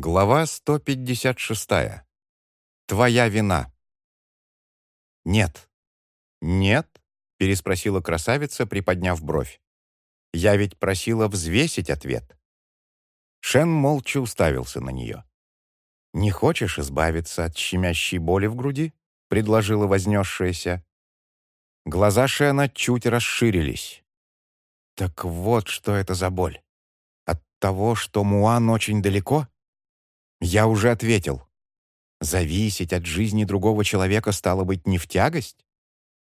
Глава 156. Твоя вина. «Нет». «Нет?» — переспросила красавица, приподняв бровь. «Я ведь просила взвесить ответ». Шен молча уставился на нее. «Не хочешь избавиться от щемящей боли в груди?» — предложила вознесшаяся. Глаза Шена чуть расширились. «Так вот, что это за боль. От того, что Муан очень далеко?» Я уже ответил. Зависеть от жизни другого человека стало быть не в тягость?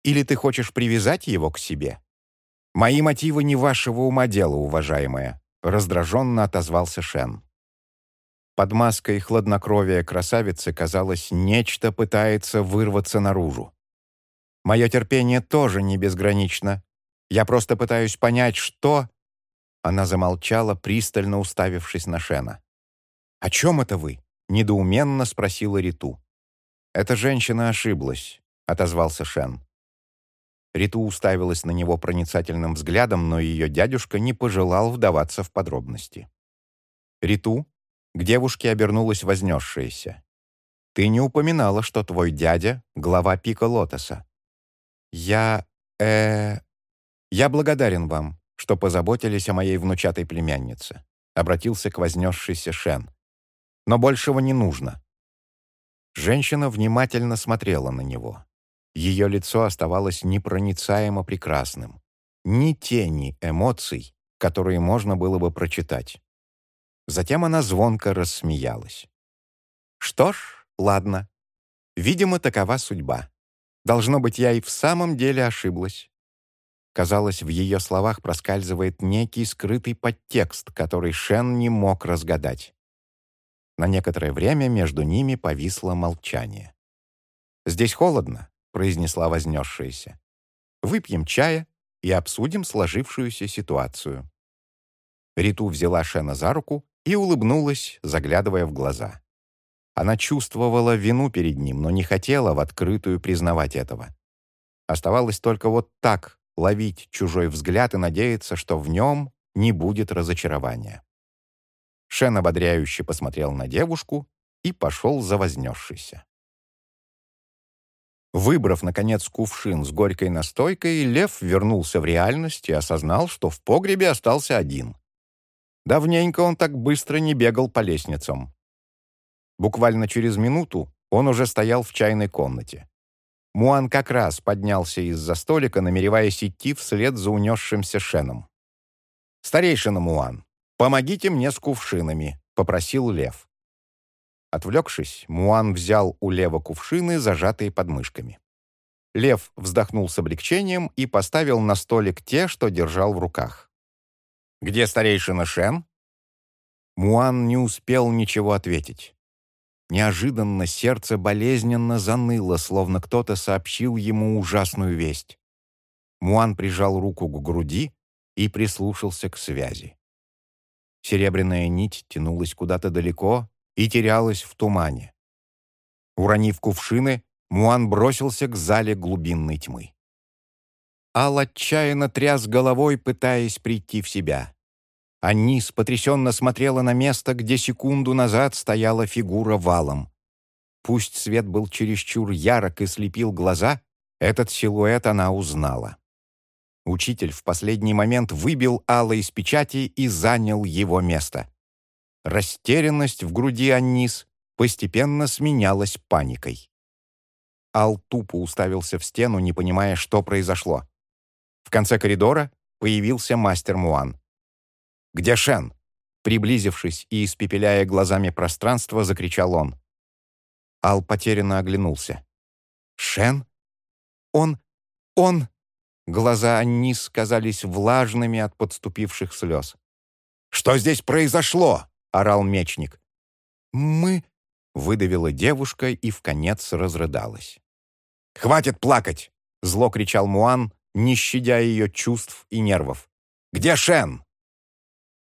Или ты хочешь привязать его к себе? Мои мотивы не вашего ума дело, уважаемая, раздраженно отозвался Шен. Под маской хладнокровия красавицы, казалось, нечто пытается вырваться наружу. Мое терпение тоже не безгранично. Я просто пытаюсь понять, что... Она замолчала, пристально уставившись на Шена. «О чем это вы?» — недоуменно спросила Риту. «Эта женщина ошиблась», — отозвался Шен. Риту уставилась на него проницательным взглядом, но ее дядюшка не пожелал вдаваться в подробности. «Риту?» — к девушке обернулась вознесшаяся. «Ты не упоминала, что твой дядя — глава пика Лотоса». «Я... э... Я благодарен вам, что позаботились о моей внучатой племяннице», — обратился к вознесшейся Шен но большего не нужно». Женщина внимательно смотрела на него. Ее лицо оставалось непроницаемо прекрасным. Ни тени эмоций, которые можно было бы прочитать. Затем она звонко рассмеялась. «Что ж, ладно. Видимо, такова судьба. Должно быть, я и в самом деле ошиблась». Казалось, в ее словах проскальзывает некий скрытый подтекст, который Шен не мог разгадать. На некоторое время между ними повисло молчание. «Здесь холодно», — произнесла вознесшаяся. «Выпьем чая и обсудим сложившуюся ситуацию». Риту взяла Шена за руку и улыбнулась, заглядывая в глаза. Она чувствовала вину перед ним, но не хотела в открытую признавать этого. Оставалось только вот так ловить чужой взгляд и надеяться, что в нем не будет разочарования. Шен ободряюще посмотрел на девушку и пошел за вознесшейся. Выбрав, наконец, кувшин с горькой настойкой, Лев вернулся в реальность и осознал, что в погребе остался один. Давненько он так быстро не бегал по лестницам. Буквально через минуту он уже стоял в чайной комнате. Муан как раз поднялся из-за столика, намереваясь идти вслед за унесшимся Шеном. «Старейшина Муан, «Помогите мне с кувшинами», — попросил Лев. Отвлекшись, Муан взял у Лева кувшины, зажатые подмышками. Лев вздохнул с облегчением и поставил на столик те, что держал в руках. «Где старейшина Шен?» Муан не успел ничего ответить. Неожиданно сердце болезненно заныло, словно кто-то сообщил ему ужасную весть. Муан прижал руку к груди и прислушался к связи. Серебряная нить тянулась куда-то далеко и терялась в тумане. Уронив кувшины, Муан бросился к зале глубинной тьмы. Ал отчаянно тряс головой, пытаясь прийти в себя. Анис потрясенно смотрела на место, где секунду назад стояла фигура валом. Пусть свет был чересчур ярок и слепил глаза, этот силуэт она узнала. Учитель в последний момент выбил Алла из печати и занял его место. Растерянность в груди Аннис постепенно сменялась паникой. Ал тупо уставился в стену, не понимая, что произошло. В конце коридора появился мастер Муан. «Где Шен?» Приблизившись и испепеляя глазами пространство, закричал он. Ал потерянно оглянулся. «Шен? Он... он...» Глаза Аннис казались влажными от подступивших слез. «Что здесь произошло?» — орал мечник. «Мы...» — выдавила девушка и в конец разрыдалась. «Хватит плакать!» — зло кричал Муан, не щадя ее чувств и нервов. «Где Шен?»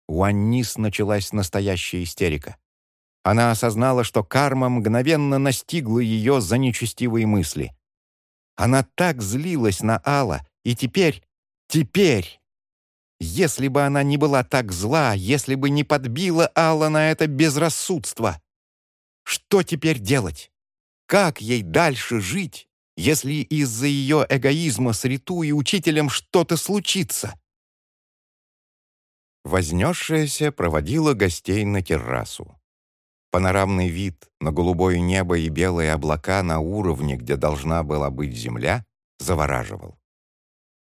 У Аннис началась настоящая истерика. Она осознала, что карма мгновенно настигла ее за нечестивые мысли. Она так злилась на Алла, и теперь, теперь... Если бы она не была так зла, если бы не подбила Алла на это безрассудство. Что теперь делать? Как ей дальше жить, если из-за ее эгоизма с Риту и учителем что-то случится? Вознесшаяся проводила гостей на террасу. Панорамный вид на голубое небо и белые облака на уровне, где должна была быть земля, завораживал.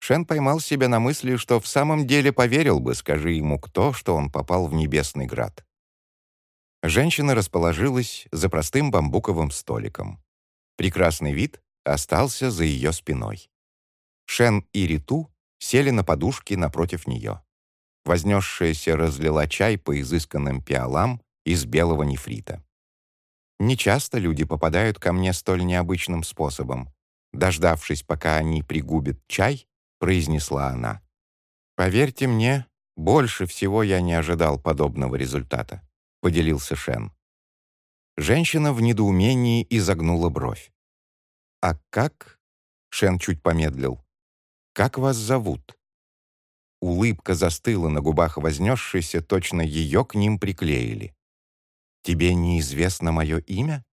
Шен поймал себя на мысли, что в самом деле поверил бы, скажи ему кто, что он попал в небесный град. Женщина расположилась за простым бамбуковым столиком. Прекрасный вид остался за ее спиной. Шен и Риту сели на подушки напротив нее. Вознесшаяся разлила чай по изысканным пиалам из белого нефрита. Нечасто люди попадают ко мне столь необычным способом. Дождавшись, пока они пригубят чай, произнесла она. «Поверьте мне, больше всего я не ожидал подобного результата», — поделился Шен. Женщина в недоумении изогнула бровь. «А как?» — Шен чуть помедлил. «Как вас зовут?» Улыбка застыла на губах вознесшейся, точно ее к ним приклеили. «Тебе неизвестно мое имя?»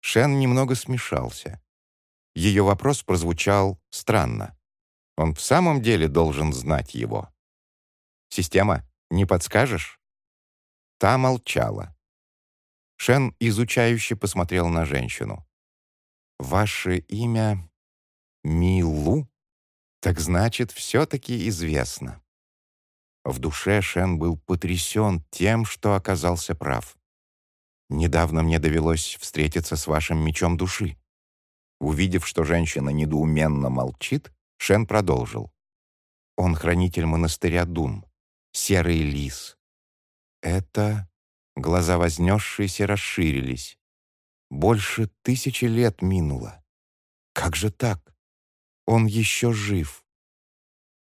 Шен немного смешался. Ее вопрос прозвучал странно. Он в самом деле должен знать его. «Система, не подскажешь?» Та молчала. Шен изучающе посмотрел на женщину. «Ваше имя Милу? Так значит, все-таки известно». В душе Шен был потрясен тем, что оказался прав. «Недавно мне довелось встретиться с вашим мечом души». Увидев, что женщина недоуменно молчит, Шен продолжил. Он хранитель монастыря Дун, серый лис. Это... Глаза вознесшиеся расширились. Больше тысячи лет минуло. Как же так? Он еще жив.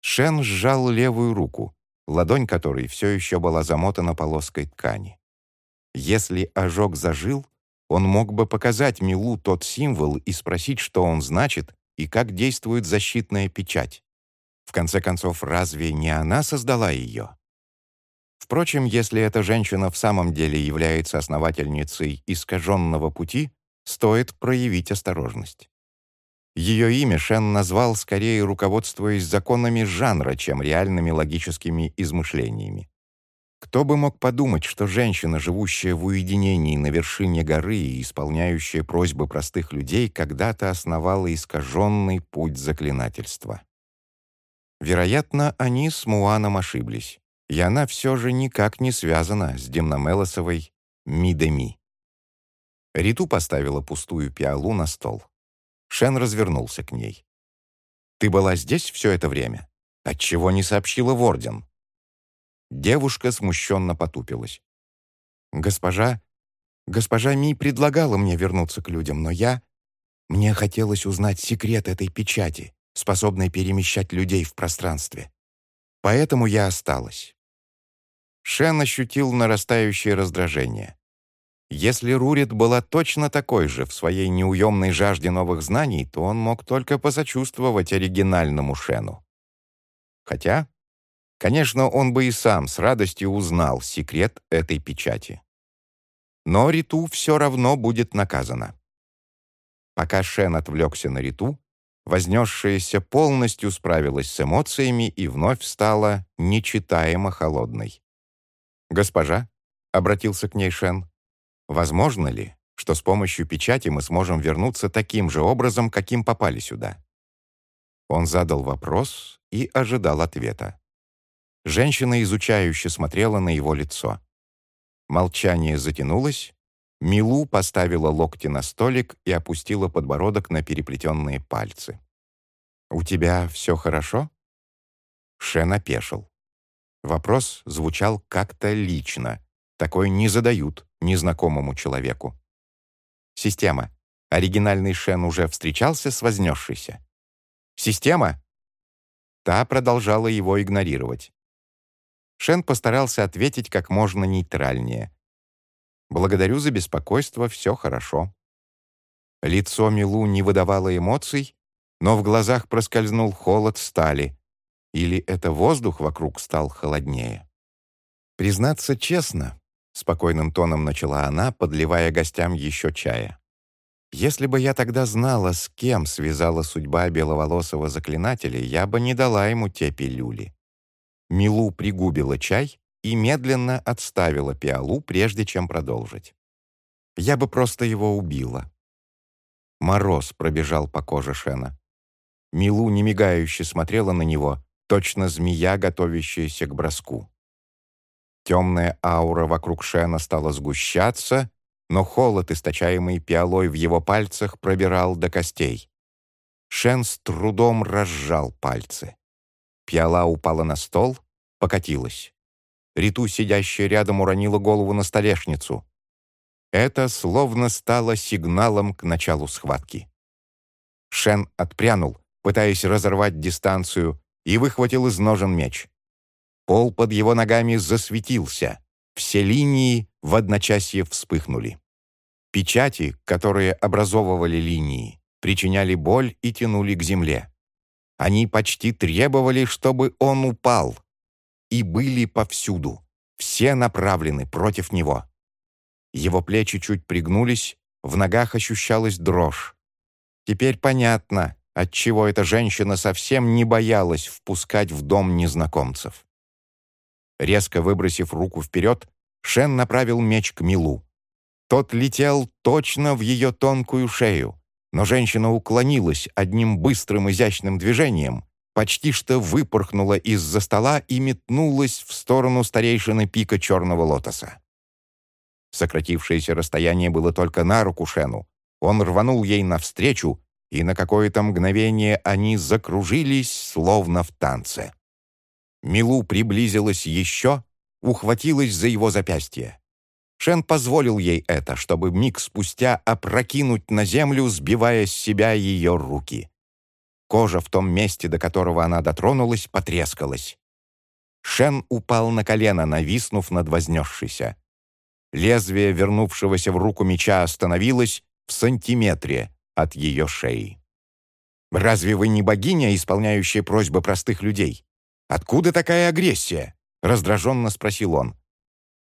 Шен сжал левую руку, ладонь которой все еще была замотана полоской ткани. Если ожог зажил, он мог бы показать Милу тот символ и спросить, что он значит, и как действует защитная печать. В конце концов, разве не она создала ее? Впрочем, если эта женщина в самом деле является основательницей искаженного пути, стоит проявить осторожность. Ее имя Шен назвал скорее руководствуясь законами жанра, чем реальными логическими измышлениями. Кто бы мог подумать, что женщина, живущая в уединении на вершине горы и исполняющая просьбы простых людей, когда-то основала искаженный путь заклинательства. Вероятно, они с Муаном ошиблись и она все же никак не связана с Демномелосовой Мидеми. Риту поставила пустую пиалу на стол. Шен развернулся к ней. «Ты была здесь все это время? Отчего не сообщила в Орден?» Девушка смущенно потупилась. «Госпожа... Госпожа Ми предлагала мне вернуться к людям, но я... Мне хотелось узнать секрет этой печати, способной перемещать людей в пространстве. Поэтому я осталась. Шен ощутил нарастающее раздражение. Если Рурит была точно такой же в своей неуемной жажде новых знаний, то он мог только посочувствовать оригинальному Шену. Хотя, конечно, он бы и сам с радостью узнал секрет этой печати. Но Риту все равно будет наказана. Пока Шен отвлекся на Риту, вознесшаяся полностью справилась с эмоциями и вновь стала нечитаемо холодной. «Госпожа», — обратился к ней Шен, «возможно ли, что с помощью печати мы сможем вернуться таким же образом, каким попали сюда?» Он задал вопрос и ожидал ответа. Женщина изучающе смотрела на его лицо. Молчание затянулось, Милу поставила локти на столик и опустила подбородок на переплетенные пальцы. «У тебя все хорошо?» Шен опешил. Вопрос звучал как-то лично. Такое не задают незнакомому человеку. Система. Оригинальный Шен уже встречался с вознесшейся. Система? Та продолжала его игнорировать. Шен постарался ответить как можно нейтральнее. «Благодарю за беспокойство, все хорошо». Лицо Милу не выдавало эмоций, но в глазах проскользнул холод стали, Или это воздух вокруг стал холоднее? «Признаться честно», — спокойным тоном начала она, подливая гостям еще чая. «Если бы я тогда знала, с кем связала судьба беловолосого заклинателя, я бы не дала ему те пилюли». Милу пригубила чай и медленно отставила пиалу, прежде чем продолжить. «Я бы просто его убила». Мороз пробежал по коже Шена. Милу немигающе смотрела на него, точно змея, готовящаяся к броску. Темная аура вокруг Шена стала сгущаться, но холод, источаемый пиалой в его пальцах, пробирал до костей. Шен с трудом разжал пальцы. Пиала упала на стол, покатилась. Риту, сидящая рядом, уронила голову на столешницу. Это словно стало сигналом к началу схватки. Шен отпрянул, пытаясь разорвать дистанцию, и выхватил из ножен меч. Пол под его ногами засветился. Все линии в одночасье вспыхнули. Печати, которые образовывали линии, причиняли боль и тянули к земле. Они почти требовали, чтобы он упал. И были повсюду. Все направлены против него. Его плечи чуть пригнулись, в ногах ощущалась дрожь. Теперь понятно, отчего эта женщина совсем не боялась впускать в дом незнакомцев. Резко выбросив руку вперед, Шен направил меч к Милу. Тот летел точно в ее тонкую шею, но женщина уклонилась одним быстрым изящным движением, почти что выпорхнула из-за стола и метнулась в сторону старейшины пика черного лотоса. Сократившееся расстояние было только на руку Шену. Он рванул ей навстречу, и на какое-то мгновение они закружились, словно в танце. Милу приблизилась еще, ухватилась за его запястье. Шен позволил ей это, чтобы миг спустя опрокинуть на землю, сбивая с себя ее руки. Кожа в том месте, до которого она дотронулась, потрескалась. Шен упал на колено, нависнув над вознесшейся. Лезвие вернувшегося в руку меча остановилось в сантиметре от ее шеи. «Разве вы не богиня, исполняющая просьбы простых людей? Откуда такая агрессия?» — раздраженно спросил он.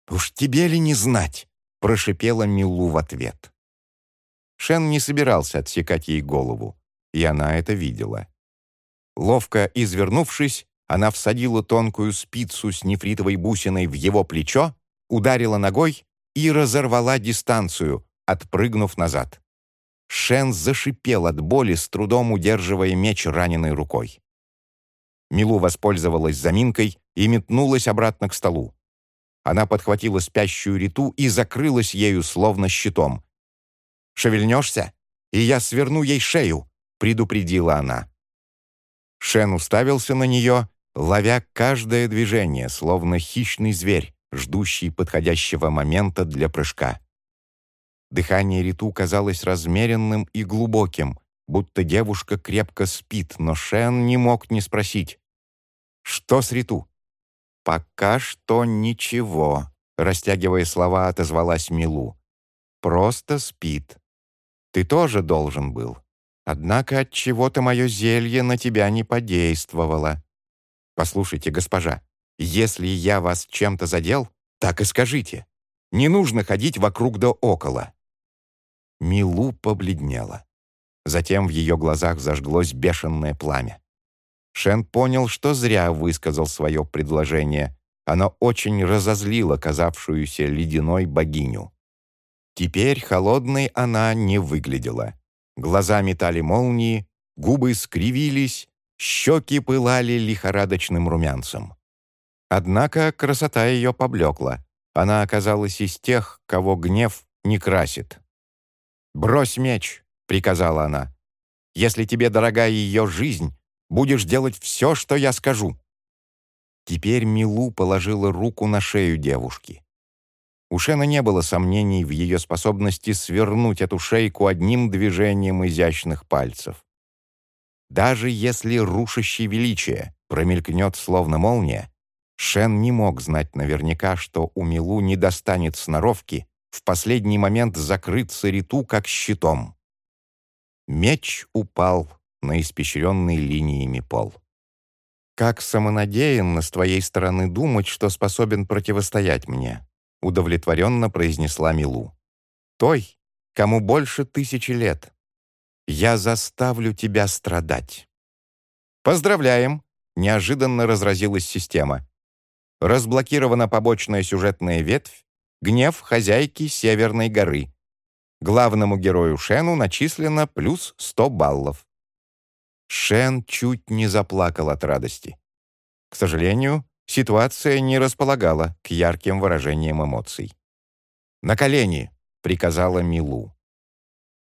«Уж тебе ли не знать?» — прошипела Милу в ответ. Шен не собирался отсекать ей голову, и она это видела. Ловко извернувшись, она всадила тонкую спицу с нефритовой бусиной в его плечо, ударила ногой и разорвала дистанцию, отпрыгнув назад. Шен зашипел от боли, с трудом удерживая меч раненой рукой. Милу воспользовалась заминкой и метнулась обратно к столу. Она подхватила спящую Риту и закрылась ею, словно щитом. «Шевельнешься, и я сверну ей шею», — предупредила она. Шен уставился на нее, ловя каждое движение, словно хищный зверь, ждущий подходящего момента для прыжка. Дыхание Риту казалось размеренным и глубоким, будто девушка крепко спит, но Шен не мог не спросить. «Что с Риту?» «Пока что ничего», — растягивая слова, отозвалась Милу. «Просто спит. Ты тоже должен был. Однако от чего то мое зелье на тебя не подействовало. Послушайте, госпожа, если я вас чем-то задел, так и скажите. Не нужно ходить вокруг да около. Милу побледнела. Затем в ее глазах зажглось бешеное пламя. Шен понял, что зря высказал свое предложение. Оно очень разозлило казавшуюся ледяной богиню. Теперь холодной она не выглядела. Глаза метали молнии, губы скривились, щеки пылали лихорадочным румянцем. Однако красота ее поблекла. Она оказалась из тех, кого гнев не красит. «Брось меч», — приказала она. «Если тебе дорога ее жизнь, будешь делать все, что я скажу». Теперь Милу положила руку на шею девушки. У Шена не было сомнений в ее способности свернуть эту шейку одним движением изящных пальцев. Даже если рушащее величие промелькнет словно молния, Шен не мог знать наверняка, что у Милу не достанет сноровки в последний момент закрыться риту как щитом. Меч упал на испещренный линиями пол. «Как самонадеянно с твоей стороны думать, что способен противостоять мне», удовлетворенно произнесла Милу. «Той, кому больше тысячи лет. Я заставлю тебя страдать». «Поздравляем!» — неожиданно разразилась система. Разблокирована побочная сюжетная ветвь «Гнев хозяйки Северной горы». Главному герою Шену начислено плюс 100 баллов. Шен чуть не заплакал от радости. К сожалению, ситуация не располагала к ярким выражениям эмоций. «На колени!» — приказала Милу.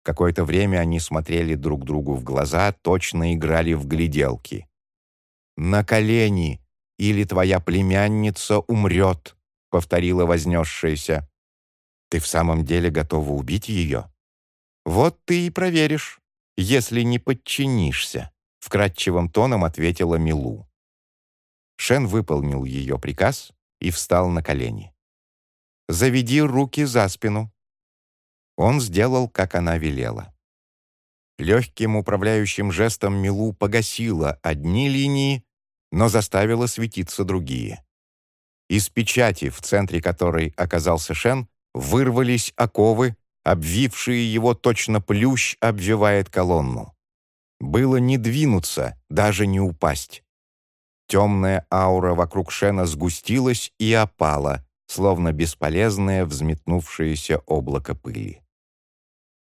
Какое-то время они смотрели друг другу в глаза, точно играли в гляделки. «На колени, или твоя племянница умрет», — повторила вознесшаяся. «Ты в самом деле готова убить ее?» «Вот ты и проверишь, если не подчинишься», — вкрадчивым тоном ответила Милу. Шен выполнил ее приказ и встал на колени. «Заведи руки за спину», он сделал, как она велела. Легким управляющим жестом Милу погасила одни линии, но заставила светиться другие. Из печати, в центре которой оказался Шен, вырвались оковы, обвившие его точно плющ обвивает колонну. Было не двинуться, даже не упасть. Темная аура вокруг Шена сгустилась и опала, словно бесполезное взметнувшееся облако пыли.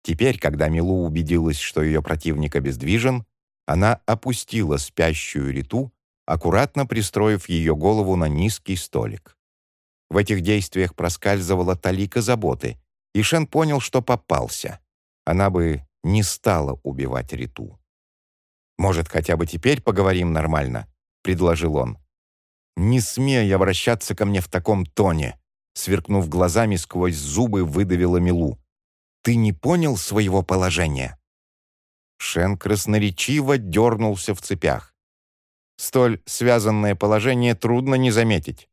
Теперь, когда Милу убедилась, что ее противник обездвижен, она опустила спящую Риту, аккуратно пристроив ее голову на низкий столик. В этих действиях проскальзывала талика заботы, и Шен понял, что попался. Она бы не стала убивать Риту. «Может, хотя бы теперь поговорим нормально?» — предложил он. «Не смей обращаться ко мне в таком тоне!» Сверкнув глазами, сквозь зубы выдавила Милу. Ты не понял своего положения?» Шен красноречиво дернулся в цепях. Столь связанное положение трудно не заметить.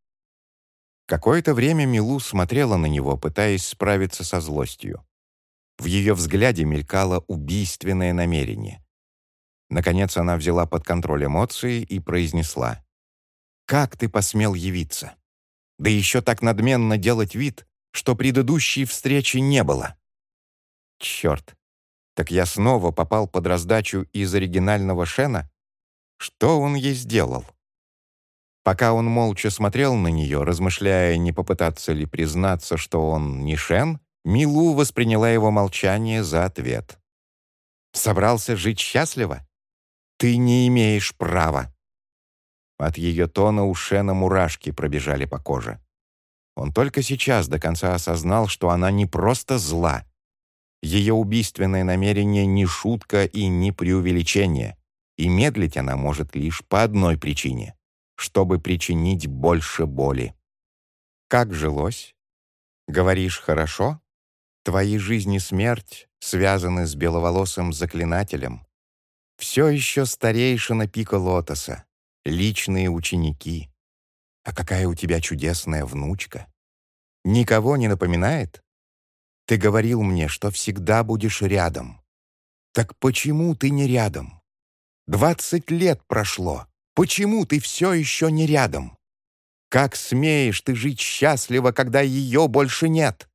Какое-то время Милу смотрела на него, пытаясь справиться со злостью. В ее взгляде мелькало убийственное намерение. Наконец она взяла под контроль эмоции и произнесла. «Как ты посмел явиться? Да еще так надменно делать вид, что предыдущей встречи не было». Черт! Так я снова попал под раздачу из оригинального Шена? Что он ей сделал? Пока он молча смотрел на нее, размышляя, не попытаться ли признаться, что он не Шен, Милу восприняла его молчание за ответ. «Собрался жить счастливо? Ты не имеешь права!» От ее тона у Шена мурашки пробежали по коже. Он только сейчас до конца осознал, что она не просто зла, ее убийственное намерение не шутка и не преувеличение, и медлить она может лишь по одной причине — чтобы причинить больше боли. «Как жилось? Говоришь, хорошо? Твои жизнь и смерть связаны с беловолосым заклинателем. Все еще старейшина пика лотоса, личные ученики. А какая у тебя чудесная внучка! Никого не напоминает?» Ты говорил мне, что всегда будешь рядом. Так почему ты не рядом? Двадцать лет прошло. Почему ты все еще не рядом? Как смеешь ты жить счастливо, когда ее больше нет?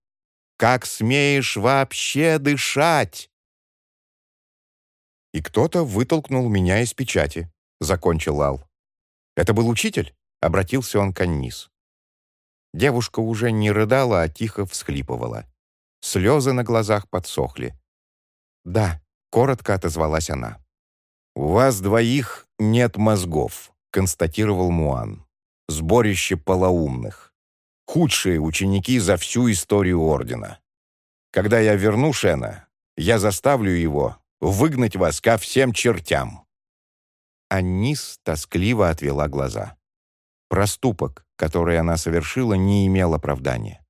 Как смеешь вообще дышать?» «И кто-то вытолкнул меня из печати», — закончил Ал. «Это был учитель?» — обратился он к Аннис. Девушка уже не рыдала, а тихо всхлипывала. Слезы на глазах подсохли. «Да», — коротко отозвалась она. «У вас двоих нет мозгов», — констатировал Муан. «Сборище полоумных. Худшие ученики за всю историю Ордена. Когда я верну Шена, я заставлю его выгнать вас ко всем чертям». Анис тоскливо отвела глаза. Проступок, который она совершила, не имел оправдания.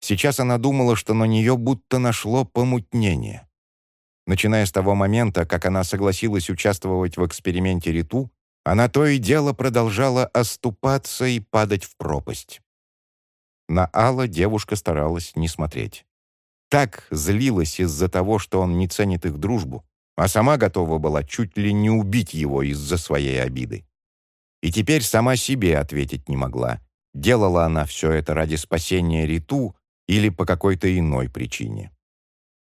Сейчас она думала, что на нее будто нашло помутнение. Начиная с того момента, как она согласилась участвовать в эксперименте Риту, она то и дело продолжала оступаться и падать в пропасть. На Алла девушка старалась не смотреть. Так злилась из-за того, что он не ценит их дружбу, а сама готова была чуть ли не убить его из-за своей обиды. и теперь сама себе ответить не могла, делала она все это ради спасения Риту или по какой-то иной причине.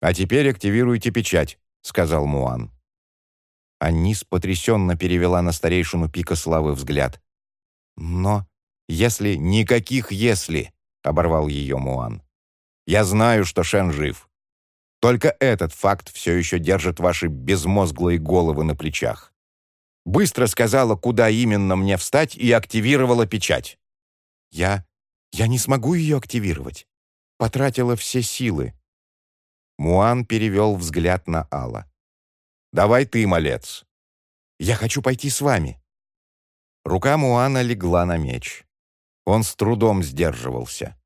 «А теперь активируйте печать», — сказал Муан. Анис потрясенно перевела на старейшину пика славы взгляд. «Но если никаких «если», — оборвал ее Муан. «Я знаю, что Шен жив. Только этот факт все еще держит ваши безмозглые головы на плечах. Быстро сказала, куда именно мне встать, и активировала печать. Я... я не смогу ее активировать. Потратила все силы. Муан перевел взгляд на Алла. «Давай ты, малец». «Я хочу пойти с вами». Рука Муана легла на меч. Он с трудом сдерживался.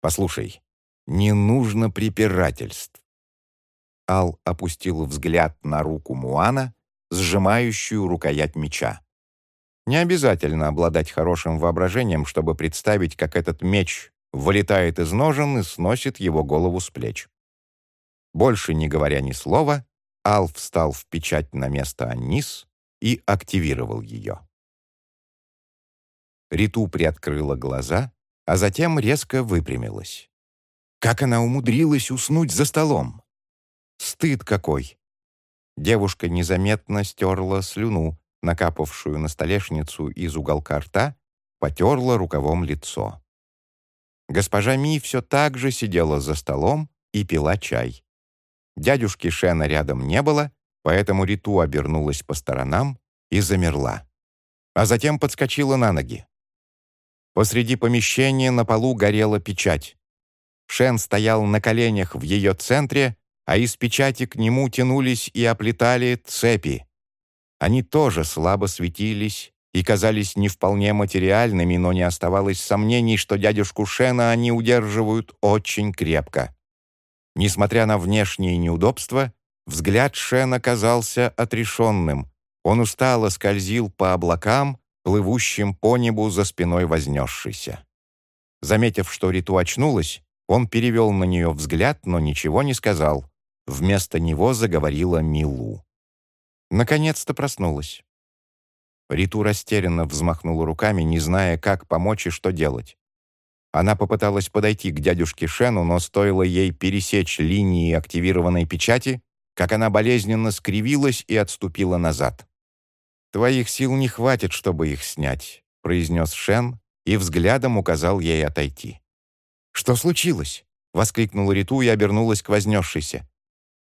«Послушай, не нужно препирательств. Ал опустил взгляд на руку Муана, сжимающую рукоять меча. Не обязательно обладать хорошим воображением, чтобы представить, как этот меч вылетает из ножен и сносит его голову с плеч. Больше не говоря ни слова, Ал встал в печать на место Анис и активировал ее. Риту приоткрыла глаза, а затем резко выпрямилась. Как она умудрилась уснуть за столом? Стыд какой!» Девушка незаметно стерла слюну, накапавшую на столешницу из уголка рта, потерла рукавом лицо. Госпожа Ми все так же сидела за столом и пила чай. Дядюшки Шена рядом не было, поэтому Риту обернулась по сторонам и замерла. А затем подскочила на ноги. Посреди помещения на полу горела печать. Шен стоял на коленях в ее центре а из печати к нему тянулись и оплетали цепи. Они тоже слабо светились и казались не вполне материальными, но не оставалось сомнений, что дядюшку Шена они удерживают очень крепко. Несмотря на внешние неудобства, взгляд Шена казался отрешенным. Он устало скользил по облакам, плывущим по небу за спиной вознесшейся. Заметив, что Риту очнулась, он перевел на нее взгляд, но ничего не сказал. Вместо него заговорила Милу. Наконец-то проснулась. Риту растерянно взмахнула руками, не зная, как помочь и что делать. Она попыталась подойти к дядюшке Шену, но стоило ей пересечь линии активированной печати, как она болезненно скривилась и отступила назад. «Твоих сил не хватит, чтобы их снять», — произнес Шен и взглядом указал ей отойти. «Что случилось?» — воскликнула Риту и обернулась к вознесшейся.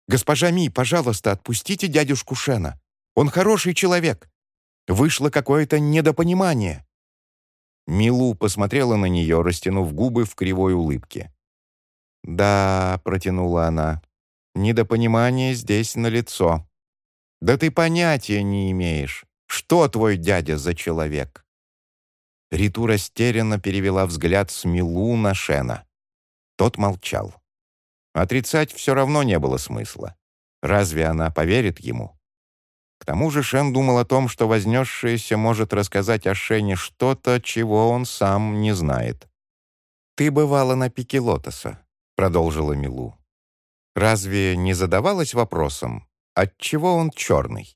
«Госпожа Ми, пожалуйста, отпустите дядюшку Шена. Он хороший человек. Вышло какое-то недопонимание». Милу посмотрела на нее, растянув губы в кривой улыбке. «Да», — протянула она, — «недопонимание здесь налицо. Да ты понятия не имеешь, что твой дядя за человек». Риту растерянно перевела взгляд с Милу на Шена. Тот молчал. Отрицать все равно не было смысла. Разве она поверит ему? К тому же Шен думал о том, что вознесшаяся может рассказать о Шене что-то, чего он сам не знает. «Ты бывала на пике лотоса», — продолжила Милу. «Разве не задавалась вопросом, отчего он черный?»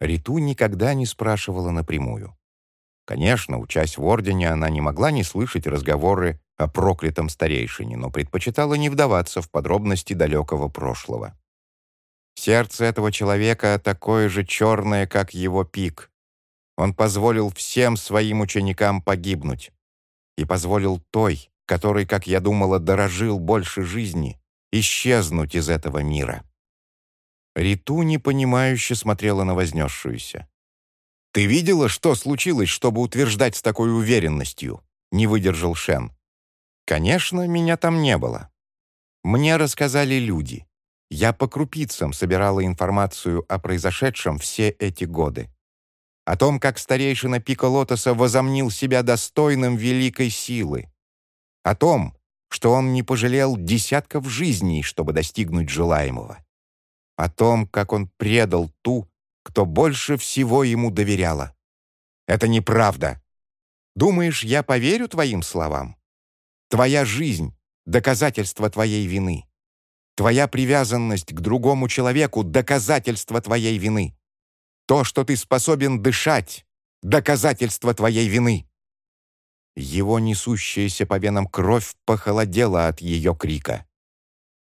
Риту никогда не спрашивала напрямую. Конечно, учась в Ордене, она не могла не слышать разговоры о проклятом старейшине, но предпочитала не вдаваться в подробности далекого прошлого. Сердце этого человека такое же черное, как его пик. Он позволил всем своим ученикам погибнуть. И позволил той, которой, как я думала, дорожил больше жизни, исчезнуть из этого мира. Риту непонимающе смотрела на вознесшуюся. «Ты видела, что случилось, чтобы утверждать с такой уверенностью?» — не выдержал Шен. Конечно, меня там не было. Мне рассказали люди. Я по крупицам собирала информацию о произошедшем все эти годы. О том, как старейшина Пика Лотоса возомнил себя достойным великой силы. О том, что он не пожалел десятков жизней, чтобы достигнуть желаемого. О том, как он предал ту, кто больше всего ему доверяла. Это неправда. Думаешь, я поверю твоим словам? Твоя жизнь — доказательство твоей вины. Твоя привязанность к другому человеку — доказательство твоей вины. То, что ты способен дышать доказательство твоей вины!» Его несущаяся по венам кровь похолодела от ее крика.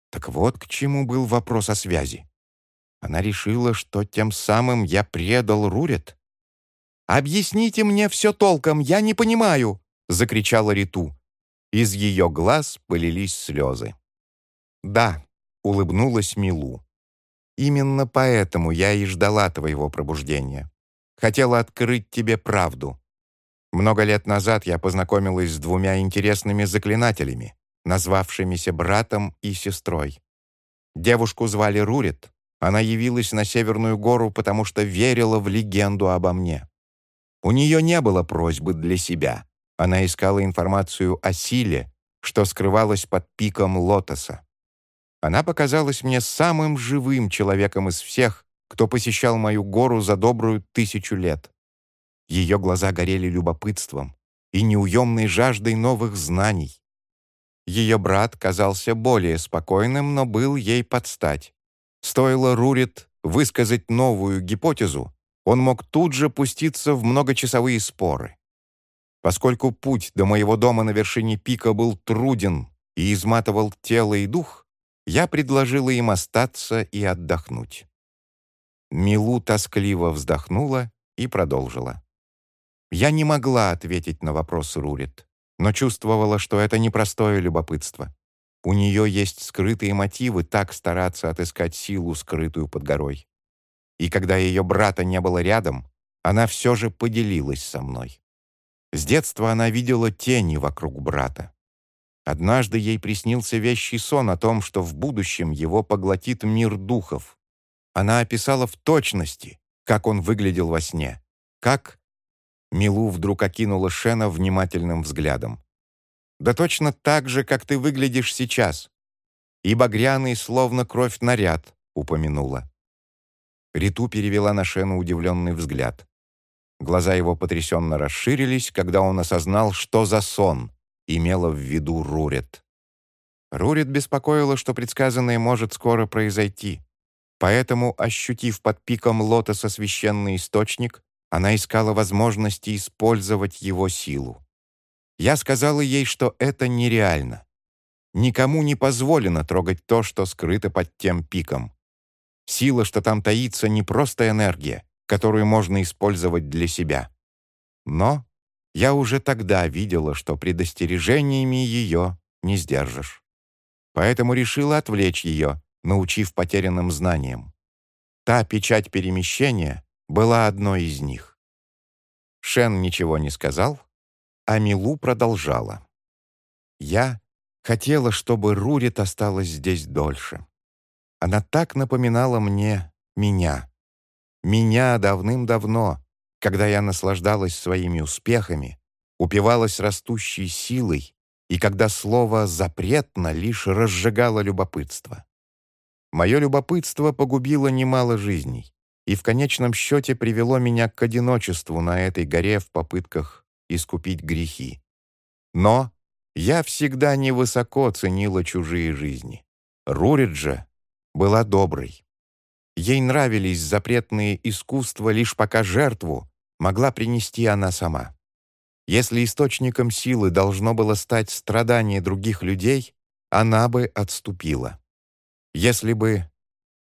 Так вот к чему был вопрос о связи. Она решила, что тем самым я предал Рурет. «Объясните мне все толком, я не понимаю!» — закричала Риту. Из ее глаз полились слезы. «Да», — улыбнулась Милу. «Именно поэтому я и ждала твоего пробуждения. Хотела открыть тебе правду. Много лет назад я познакомилась с двумя интересными заклинателями, назвавшимися братом и сестрой. Девушку звали Рурит. Она явилась на Северную гору, потому что верила в легенду обо мне. У нее не было просьбы для себя. Она искала информацию о силе, что скрывалось под пиком лотоса. Она показалась мне самым живым человеком из всех, кто посещал мою гору за добрую тысячу лет. Ее глаза горели любопытством и неуемной жаждой новых знаний. Ее брат казался более спокойным, но был ей подстать. Стоило Рурит высказать новую гипотезу, он мог тут же пуститься в многочасовые споры. Поскольку путь до моего дома на вершине пика был труден и изматывал тело и дух, я предложила им остаться и отдохнуть. Милу тоскливо вздохнула и продолжила. Я не могла ответить на вопрос Рурит, но чувствовала, что это непростое любопытство. У нее есть скрытые мотивы так стараться отыскать силу, скрытую под горой. И когда ее брата не было рядом, она все же поделилась со мной. С детства она видела тени вокруг брата. Однажды ей приснился вещий сон о том, что в будущем его поглотит мир духов. Она описала в точности, как он выглядел во сне, как Милу вдруг окинула Шена внимательным взглядом. «Да точно так же, как ты выглядишь сейчас. И багряный, словно кровь, наряд», — упомянула. Риту перевела на Шена удивленный взгляд. Глаза его потрясенно расширились, когда он осознал, что за сон имела в виду Рурет. Рурет беспокоила, что предсказанное может скоро произойти. Поэтому, ощутив под пиком лотоса священный источник, она искала возможности использовать его силу. Я сказала ей, что это нереально. Никому не позволено трогать то, что скрыто под тем пиком. Сила, что там таится, не просто энергия, которую можно использовать для себя. Но я уже тогда видела, что предостережениями ее не сдержишь. Поэтому решила отвлечь ее, научив потерянным знаниям. Та печать перемещения была одной из них. Шен ничего не сказал, а Милу продолжала. «Я хотела, чтобы Рурит осталась здесь дольше. Она так напоминала мне меня. Меня давным-давно, когда я наслаждалась своими успехами, упивалась растущей силой и когда слово «запретно» лишь разжигало любопытство. Мое любопытство погубило немало жизней и в конечном счете привело меня к одиночеству на этой горе в попытках искупить грехи. Но я всегда невысоко ценила чужие жизни. Руриджа была доброй. Ей нравились запретные искусства лишь пока жертву могла принести она сама. Если источником силы должно было стать страдание других людей, она бы отступила. Если бы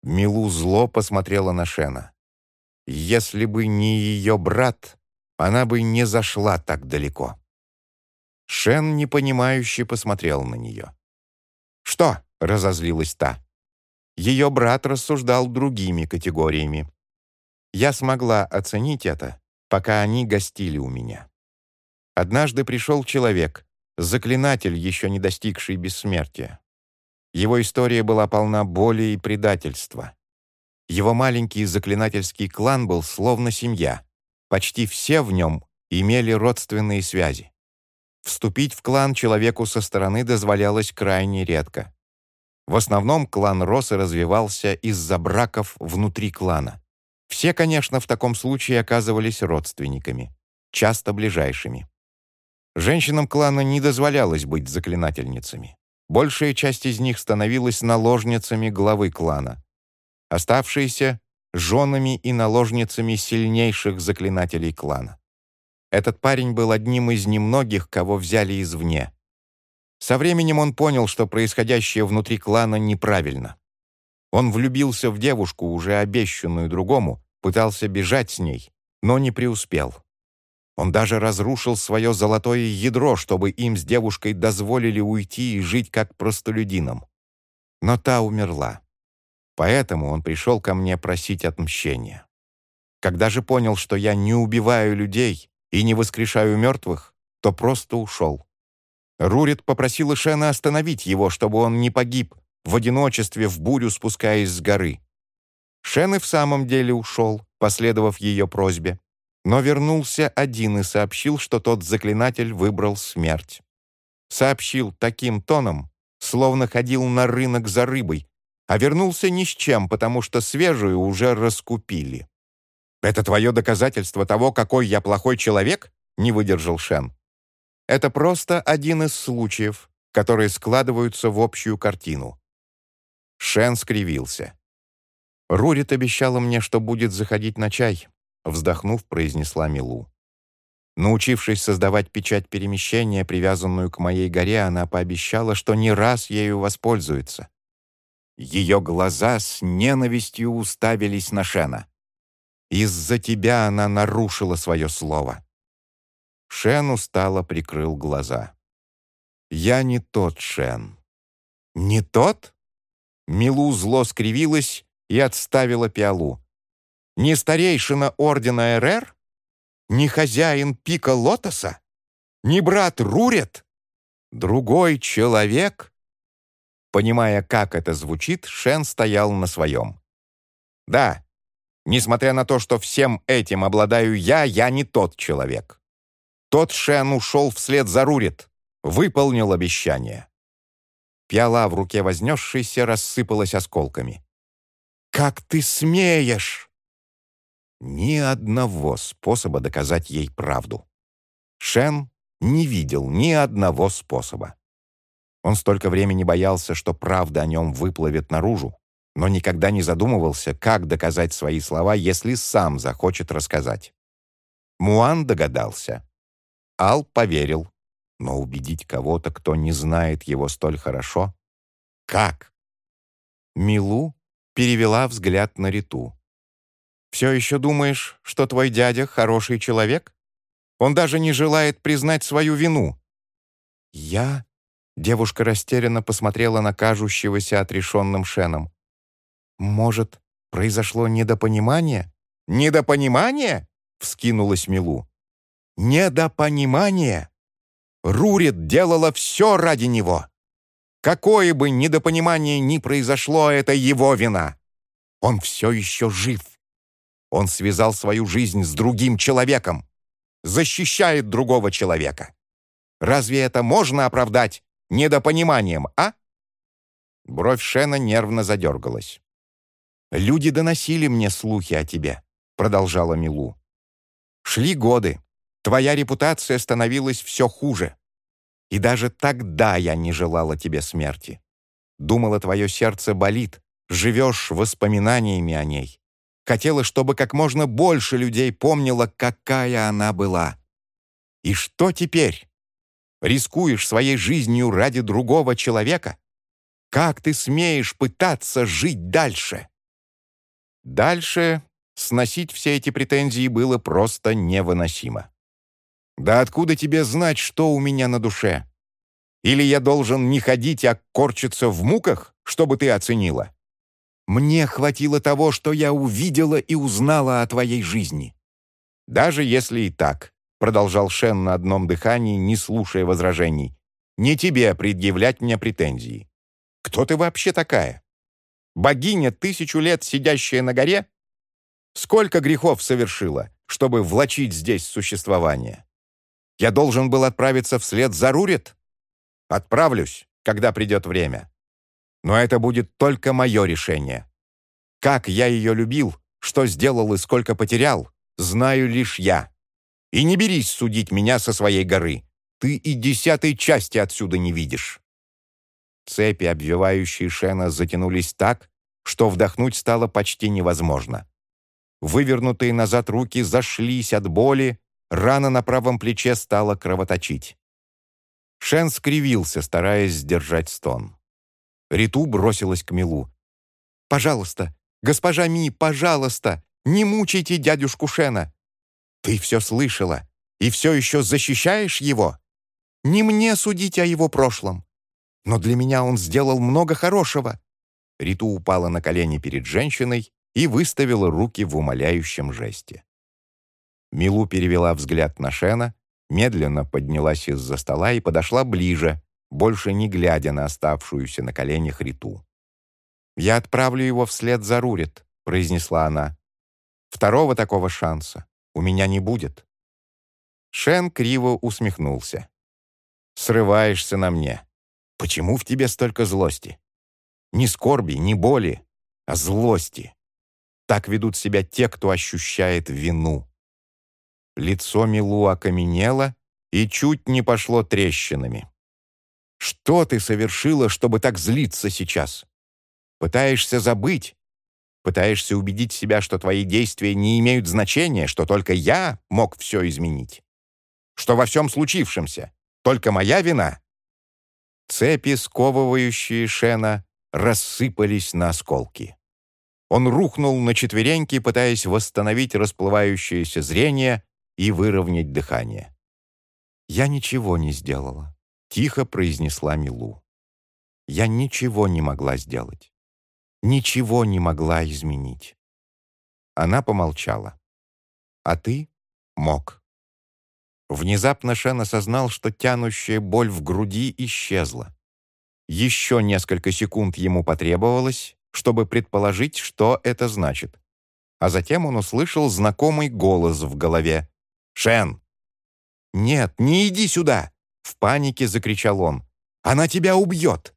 Милу зло посмотрела на Шена. Если бы не ее брат, она бы не зашла так далеко. Шен непонимающе посмотрел на нее. «Что?» — разозлилась та. Ее брат рассуждал другими категориями. Я смогла оценить это, пока они гостили у меня. Однажды пришел человек, заклинатель, еще не достигший бессмертия. Его история была полна боли и предательства. Его маленький заклинательский клан был словно семья. Почти все в нем имели родственные связи. Вступить в клан человеку со стороны дозволялось крайне редко. В основном клан рос и развивался из-за браков внутри клана. Все, конечно, в таком случае оказывались родственниками, часто ближайшими. Женщинам клана не дозволялось быть заклинательницами. Большая часть из них становилась наложницами главы клана, оставшиеся — женами и наложницами сильнейших заклинателей клана. Этот парень был одним из немногих, кого взяли извне. Со временем он понял, что происходящее внутри клана неправильно. Он влюбился в девушку, уже обещанную другому, пытался бежать с ней, но не преуспел. Он даже разрушил свое золотое ядро, чтобы им с девушкой дозволили уйти и жить как простолюдинам. Но та умерла. Поэтому он пришел ко мне просить отмщения. Когда же понял, что я не убиваю людей и не воскрешаю мертвых, то просто ушел. Рурит попросила Шена остановить его, чтобы он не погиб, в одиночестве в бурю спускаясь с горы. Шен и в самом деле ушел, последовав ее просьбе, но вернулся один и сообщил, что тот заклинатель выбрал смерть. Сообщил таким тоном, словно ходил на рынок за рыбой, а вернулся ни с чем, потому что свежую уже раскупили. «Это твое доказательство того, какой я плохой человек?» — не выдержал Шен. «Это просто один из случаев, которые складываются в общую картину». Шен скривился. «Рурит обещала мне, что будет заходить на чай», — вздохнув, произнесла Милу. Научившись создавать печать перемещения, привязанную к моей горе, она пообещала, что не раз ею воспользуется. Ее глаза с ненавистью уставились на Шена. Из-за тебя она нарушила свое слово. Шен устало прикрыл глаза. «Я не тот Шен». «Не тот?» Милу зло скривилась и отставила пиалу. «Не старейшина ордена РР? Не хозяин пика Лотоса? Не брат Рурет? Другой человек?» Понимая, как это звучит, Шен стоял на своем. «Да, несмотря на то, что всем этим обладаю я, я не тот человек. Тот Шен ушел вслед за Рурит, выполнил обещание». Пиала в руке вознесшейся рассыпалась осколками. «Как ты смеешь!» Ни одного способа доказать ей правду. Шен не видел ни одного способа. Он столько времени боялся, что правда о нем выплывет наружу, но никогда не задумывался, как доказать свои слова, если сам захочет рассказать. Муан догадался. Ал поверил. Но убедить кого-то, кто не знает его столь хорошо? Как? Милу перевела взгляд на Риту. «Все еще думаешь, что твой дядя хороший человек? Он даже не желает признать свою вину». «Я Девушка растерянно посмотрела на кажущегося отрешенным Шеном. «Может, произошло недопонимание?» «Недопонимание?» — вскинулась Милу. «Недопонимание? Рурит делала все ради него. Какое бы недопонимание ни произошло, это его вина. Он все еще жив. Он связал свою жизнь с другим человеком, защищает другого человека. Разве это можно оправдать недопониманием, а?» Бровь Шена нервно задергалась. «Люди доносили мне слухи о тебе», — продолжала Милу. «Шли годы. Твоя репутация становилась все хуже. И даже тогда я не желала тебе смерти. Думала, твое сердце болит, живешь воспоминаниями о ней. Хотела, чтобы как можно больше людей помнило, какая она была. И что теперь? рискуешь своей жизнью ради другого человека? Как ты смеешь пытаться жить дальше?» Дальше сносить все эти претензии было просто невыносимо. «Да откуда тебе знать, что у меня на душе? Или я должен не ходить, а корчиться в муках, чтобы ты оценила? Мне хватило того, что я увидела и узнала о твоей жизни. Даже если и так, продолжал Шен на одном дыхании, не слушая возражений. «Не тебе предъявлять мне претензии. Кто ты вообще такая? Богиня, тысячу лет сидящая на горе? Сколько грехов совершила, чтобы влачить здесь существование? Я должен был отправиться вслед за Рурит? Отправлюсь, когда придет время. Но это будет только мое решение. Как я ее любил, что сделал и сколько потерял, знаю лишь я. И не берись судить меня со своей горы. Ты и десятой части отсюда не видишь». Цепи, обвивающие Шена, затянулись так, что вдохнуть стало почти невозможно. Вывернутые назад руки зашлись от боли, рана на правом плече стала кровоточить. Шен скривился, стараясь сдержать стон. Риту бросилась к Милу. «Пожалуйста, госпожа Ми, пожалуйста, не мучайте дядюшку Шена. Ты все слышала и все еще защищаешь его? Не мне судить о его прошлом. Но для меня он сделал много хорошего». Риту упала на колени перед женщиной и выставила руки в умоляющем жесте. Милу перевела взгляд на Шена, медленно поднялась из-за стола и подошла ближе, больше не глядя на оставшуюся на коленях Риту. «Я отправлю его вслед за Рурит», — произнесла она. «Второго такого шанса у меня не будет». Шен криво усмехнулся. «Срываешься на мне. Почему в тебе столько злости? Ни скорби, ни боли, а злости. Так ведут себя те, кто ощущает вину». Лицо Милу окаменело и чуть не пошло трещинами. «Что ты совершила, чтобы так злиться сейчас? Пытаешься забыть? Пытаешься убедить себя, что твои действия не имеют значения, что только я мог все изменить? Что во всем случившемся только моя вина?» Цепи, сковывающие Шена, рассыпались на осколки. Он рухнул на четвереньки, пытаясь восстановить расплывающееся зрение и выровнять дыхание. «Я ничего не сделала», — тихо произнесла Милу. «Я ничего не могла сделать. Ничего не могла изменить». Она помолчала. «А ты мог». Внезапно Шен осознал, что тянущая боль в груди исчезла. Еще несколько секунд ему потребовалось, чтобы предположить, что это значит. А затем он услышал знакомый голос в голове. «Шен!» «Нет, не иди сюда!» — в панике закричал он. «Она тебя убьет!»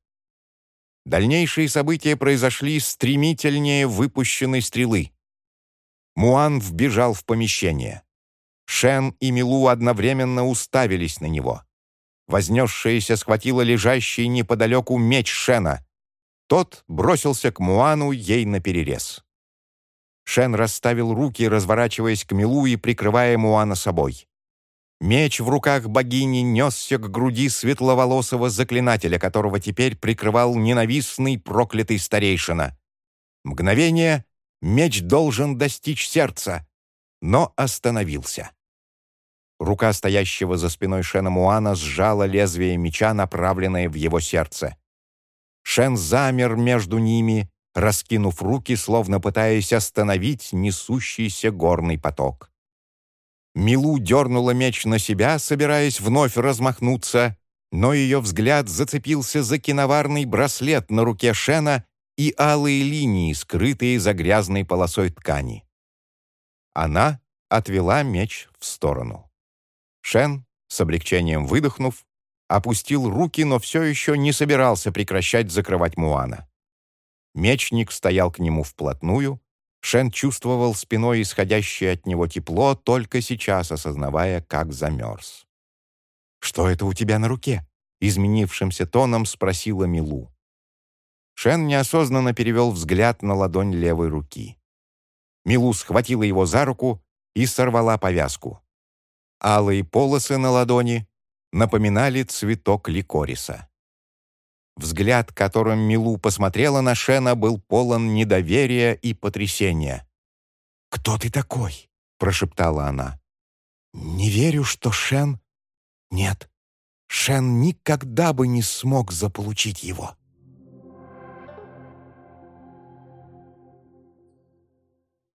Дальнейшие события произошли стремительнее выпущенной стрелы. Муан вбежал в помещение. Шен и Милу одновременно уставились на него. Вознесшаяся схватила лежащий неподалеку меч Шена. Тот бросился к Муану ей наперерез. Шен расставил руки, разворачиваясь к Милу и прикрывая Муана собой. Меч в руках богини несся к груди светловолосого заклинателя, которого теперь прикрывал ненавистный проклятый старейшина. Мгновение меч должен достичь сердца, но остановился. Рука стоящего за спиной Шена Муана сжала лезвие меча, направленное в его сердце. Шен замер между ними, раскинув руки, словно пытаясь остановить несущийся горный поток. Милу дернула меч на себя, собираясь вновь размахнуться, но ее взгляд зацепился за киноварный браслет на руке Шена и алые линии, скрытые за грязной полосой ткани. Она отвела меч в сторону. Шен, с облегчением выдохнув, опустил руки, но все еще не собирался прекращать закрывать Муана. Мечник стоял к нему вплотную. Шен чувствовал спиной исходящее от него тепло, только сейчас осознавая, как замерз. «Что это у тебя на руке?» — изменившимся тоном спросила Милу. Шен неосознанно перевел взгляд на ладонь левой руки. Милу схватила его за руку и сорвала повязку. Алые полосы на ладони напоминали цветок ликориса. Взгляд, которым Милу посмотрела на Шена, был полон недоверия и потрясения. «Кто ты такой?» — прошептала она. «Не верю, что Шен...» «Нет, Шен никогда бы не смог заполучить его».